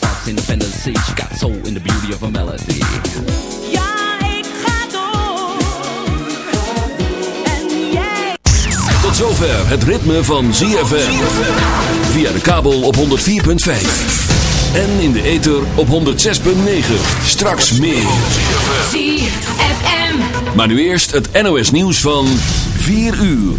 Hearts, independency. She got soul in the beauty of a melody. Ja, ik ga door. En jij. Tot zover het ritme van ZFM. Via de kabel op 104.5. En in de ether op 106.9. Straks meer. ZFM. Maar nu eerst het NOS nieuws van 4 uur.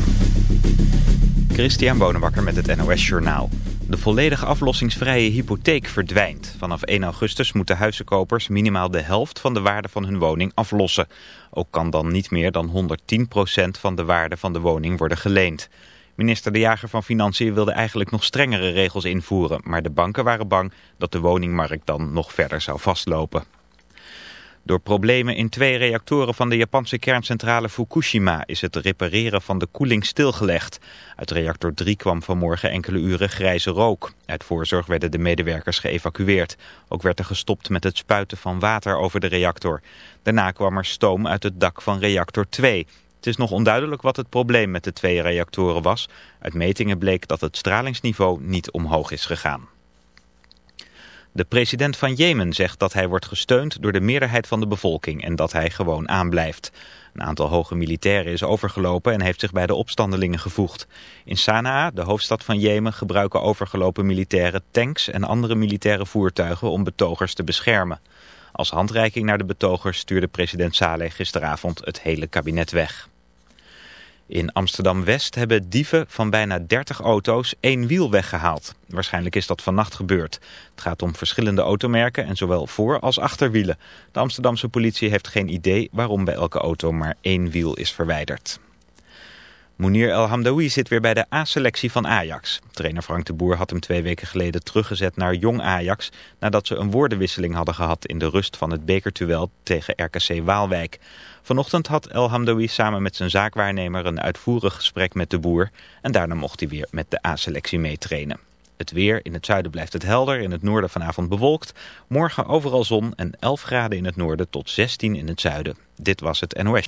Christian Bonenbakker met het NOS Journaal. De volledig aflossingsvrije hypotheek verdwijnt. Vanaf 1 augustus moeten huizenkopers minimaal de helft van de waarde van hun woning aflossen. Ook kan dan niet meer dan 110% van de waarde van de woning worden geleend. Minister De Jager van Financiën wilde eigenlijk nog strengere regels invoeren. Maar de banken waren bang dat de woningmarkt dan nog verder zou vastlopen. Door problemen in twee reactoren van de Japanse kerncentrale Fukushima is het repareren van de koeling stilgelegd. Uit reactor 3 kwam vanmorgen enkele uren grijze rook. Uit voorzorg werden de medewerkers geëvacueerd. Ook werd er gestopt met het spuiten van water over de reactor. Daarna kwam er stoom uit het dak van reactor 2. Het is nog onduidelijk wat het probleem met de twee reactoren was. Uit metingen bleek dat het stralingsniveau niet omhoog is gegaan. De president van Jemen zegt dat hij wordt gesteund door de meerderheid van de bevolking en dat hij gewoon aanblijft. Een aantal hoge militairen is overgelopen en heeft zich bij de opstandelingen gevoegd. In Sanaa, de hoofdstad van Jemen, gebruiken overgelopen militairen tanks en andere militaire voertuigen om betogers te beschermen. Als handreiking naar de betogers stuurde president Saleh gisteravond het hele kabinet weg. In Amsterdam-West hebben dieven van bijna 30 auto's één wiel weggehaald. Waarschijnlijk is dat vannacht gebeurd. Het gaat om verschillende automerken en zowel voor- als achterwielen. De Amsterdamse politie heeft geen idee waarom bij elke auto maar één wiel is verwijderd. Mounir El Hamdawi zit weer bij de A-selectie van Ajax. Trainer Frank de Boer had hem twee weken geleden teruggezet naar Jong Ajax... nadat ze een woordenwisseling hadden gehad in de rust van het bekertuel tegen RKC Waalwijk. Vanochtend had El Hamdawi samen met zijn zaakwaarnemer een uitvoerig gesprek met de Boer... en daarna mocht hij weer met de A-selectie meetrainen. Het weer, in het zuiden blijft het helder, in het noorden vanavond bewolkt. Morgen overal zon en 11 graden in het noorden tot 16 in het zuiden. Dit was het NOS.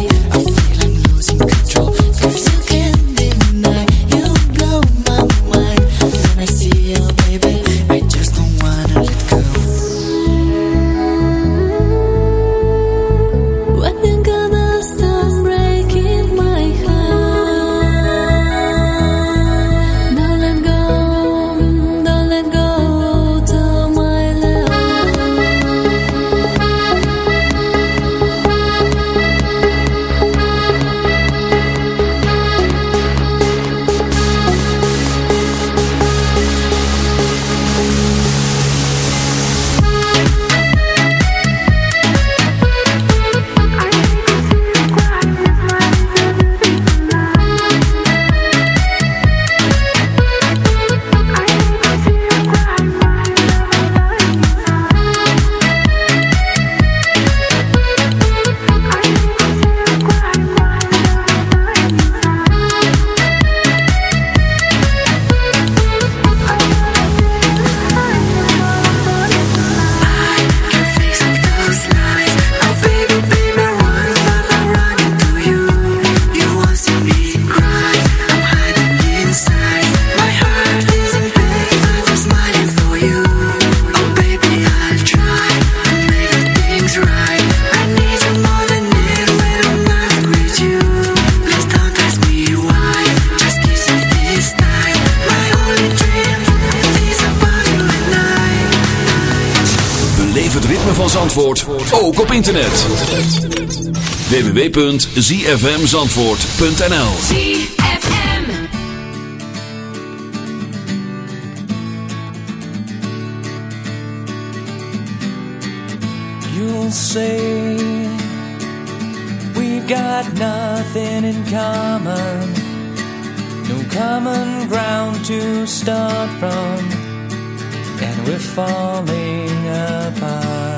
I feel www.zfmzandvoort.nl ZFM. You'll say we've got nothing in common, no common ground to start from, and we're falling apart.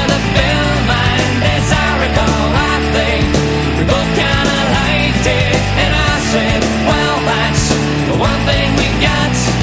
one thing we got.